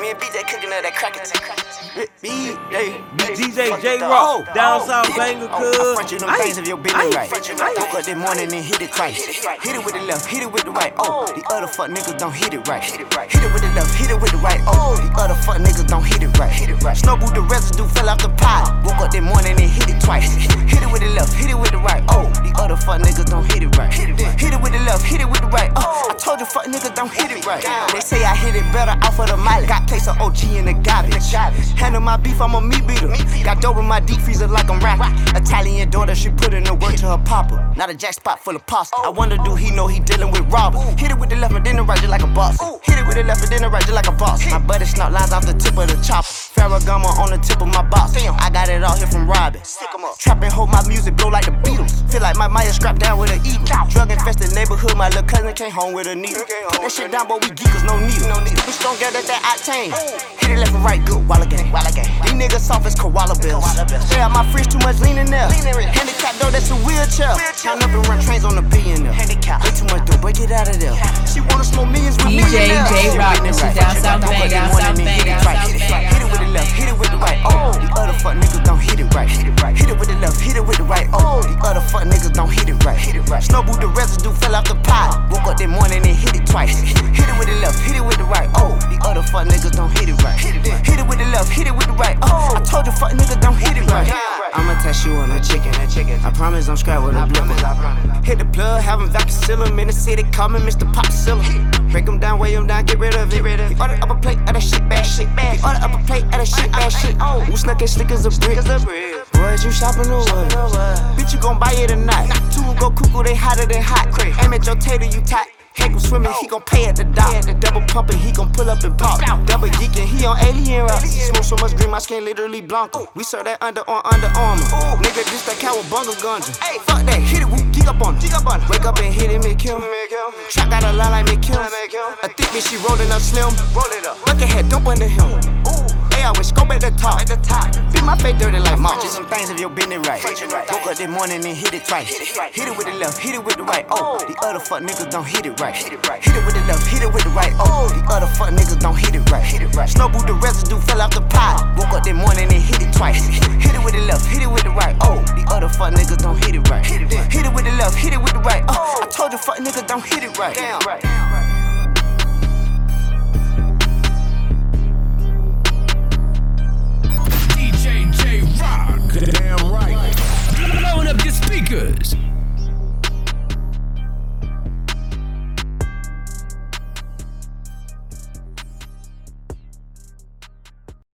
Me and BJ cooking up that cracker BJ, DJ J Rock, down oh, south banger, oh, I cuz. front you them Aye, things if your business right. aye. Woke up this morning and hit it twice. Hit it with the left, hit it with the right. Oh, oh. the other fuck niggas don't hit it right. Hit it with the left, hit it with the right. Oh, the other fuck niggas don't hit it right. Snowball the told you fuck niggas don't hit it right. They say I hit it better off of the miley. Got place of OG in the garbage. Handle my beef, I'm a meat beater. Got dope in my deep freezer like I'm rapping. Italian daughter, she put in the work to her papa. Not a jack spot full of pasta. I wonder, do he know he dealing with robbers? Hit it with the left and then the right, just like a boss. Hit it with the left and then the right, just like a boss. My buddy snot lines off the tip of the chopper. Ferragamo on the tip of my box. I got it all here from Robin. Stick 'em up. Trapping, hold my music blow like the Beatles. Feel like my Maya strapped down with an eagle. Drug infested neighborhood, my little cousin came home with a needle. Put that shit down, but we geekers, no needle. Bitch, don't get that octane. Hit it left and right, good, while again. These niggas soft as koala bills. Stay out my fridge, too much lean in there. Handicap though, that's a wheelchair. Count up and run trains on the billionaire. Way too much dope, break it out of there. She wanna smoke millions with DJ millionaires. J Rock, Hit this is right. down south Don't bang, put it down one south and then bang, hit it down right. south bang. Hit it with the left, hit it with the right. Oh, the other fuck niggas don't hit it right. Hit it with the left, hit it with the right. Oh, the other fuck niggas don't hit it right. Snowball the residue fell off the pot. Woke up that morning and hit it twice. Hit it with the left, hit it with the right. Oh, the other fuck niggas don't hit it right. Hit it with the left, hit it with the right. Oh, I told you fuck niggas don't hit it right. I'ma test you on a chicken. I promise I'm scrap with a blipper. Hit the plug, have him vacuum in the city, call me Mr. Popsilla. Him weigh him down, get rid of it. He order up a plate of that shit bad shit. He order up a plate of that shit bad shit. Who snuck it slick as a brick? Boys, you shopping or what? Bitch, you gon' buy it or not? Two will go cuckoo, they hotter than hot. Aim at your tater, you tight. Heck him swimming, he gon' pay at the dock. Double pumping, he gon' pull up and pop. Double geeking, he on alien rock. Smoke so much green, my skin literally blanco. We serve that under on Under Armour. Nigga, this that cowabunga ganja. Hey, fuck that, hit it, whoop, geek up on it. Wake up and hit it, make him. Trap got a line him. A thick bitch, she rolling up slim. Roll it up. Bucket head, dump under him. Ooh. Hey, I wish scope at the top. At the top. Beat my face dirty like mom. Just some things if your business right. Woke up this morning and hit it twice. Hit it with the left, hit it with the right. Oh, oh. the other fuck niggas don't hit it right. Hit it with the left, hit it with the right. Oh, oh. the other fuck niggas don't hit it right. Snowball the residue fell off the pot. Woke up this morning and hit it twice. Told you fuck niggas don't hit it right.